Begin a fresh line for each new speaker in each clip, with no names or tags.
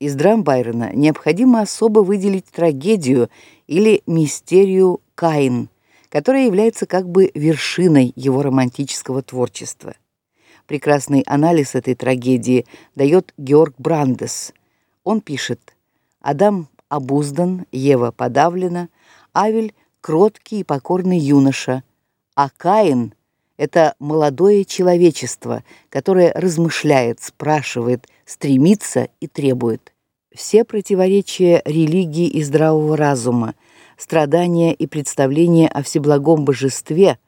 Из драм Байрона необходимо особо выделить трагедию или мистерию Каин, которая является как бы вершиной его романтического творчества. Прекрасный анализ этой трагедии дает Георг Брандес. Он пишет: Адам обуздан, Ева подавлена, Авель кроткий и покорный юноша, а Каин это молодое человечество, которое размышляет, спрашивает, стремится и требует. Все противоречия религии и здравого разума, страдания и представления о всеблагом божестве,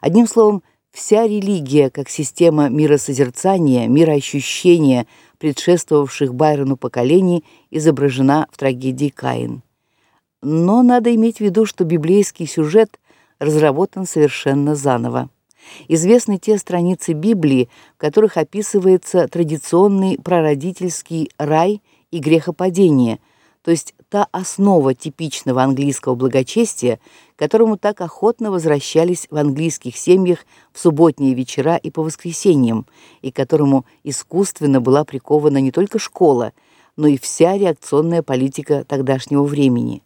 одним словом, вся религия как система миросозерцания, мироощущения, предшествовавших Байрону поколений, изображена в трагедии Каин. Но надо иметь в виду, что библейский сюжет разработан совершенно заново. Известны те страницы Библии, в которых описывается традиционный прародительский рай и грехопадение, то есть та основа типичного английского благочестия, к которому так охотно возвращались в английских семьях в субботние вечера и по воскресеньям, и к которому искусственно была прикована не только школа, но и вся реакционная политика тогдашнего времени.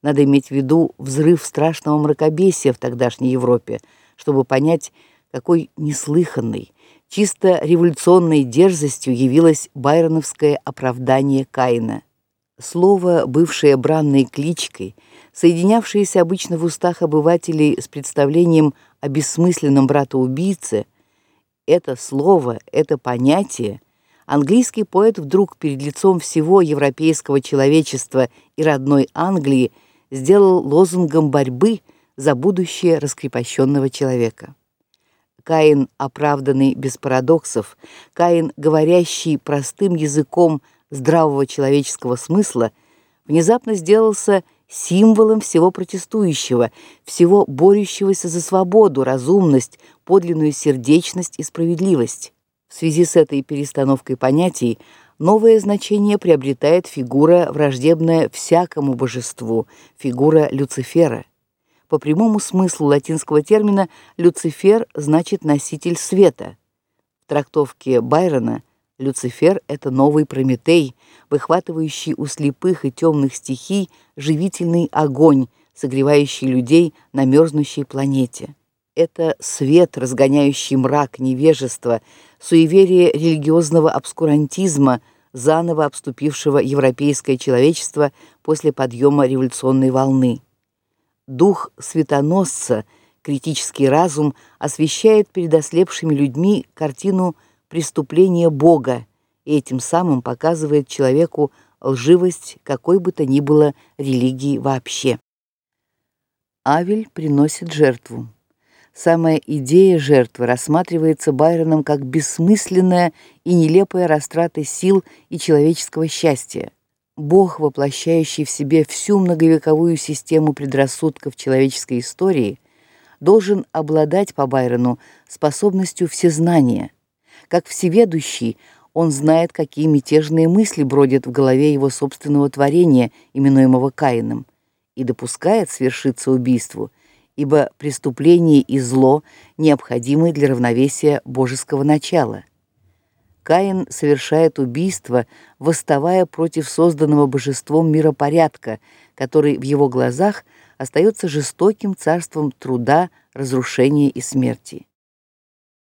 Надо иметь в виду взрыв страшного мракобесия в тогдашней Европе – чтобы понять, какой неслыханной, чисто революционной дерзостью явилось байроновское оправдание Каина. Слово, бывшее бранной кличкой, соединявшееся обычно в устах обывателей с представлением о бессмысленном братоубийце, это слово, это понятие английский поэт вдруг перед лицом всего европейского человечества и родной Англии сделал лозунгом борьбы за будущее раскрепощенного человека. Каин оправданный без парадоксов, Каин говорящий простым языком здравого человеческого смысла, внезапно сделался символом всего протестующего, всего борющегося за свободу, разумность, подлинную сердечность и справедливость. В связи с этой перестановкой понятий новое значение приобретает фигура враждебная всякому божеству, фигура Люцифера. По прямому смыслу латинского термина Люцифер значит носитель света. В трактовке Байрона Люцифер это новый Прометей, выхватывающий у слепых и темных стихий живительный огонь, согревающий людей на мерзнущей планете. Это свет, разгоняющий мрак невежества, суеверие религиозного обскурантизма, заново обступившего европейское человечество после подъема революционной волны дух светоносца, критический разум освещает перед ослепшими людьми картину преступления Бога и этим самым показывает человеку лживость какой бы то ни было религии вообще. Авель приносит жертву. Самая идея жертвы рассматривается Байроном как бессмысленная и нелепая растрата сил и человеческого счастья. Бог, воплощающий в себе всю многовековую систему предрассудков человеческой истории, должен обладать по Байрону способностью всезнания. Как всеведущий, он знает, какие мятежные мысли бродят в голове его собственного творения, именуемого Каином, и допускает свершиться убийству, ибо преступление и зло необходимы для равновесия божеского начала. Каин совершает убийство, восставая против созданного божеством миропорядка, который в его глазах остается жестоким царством труда, разрушения и смерти.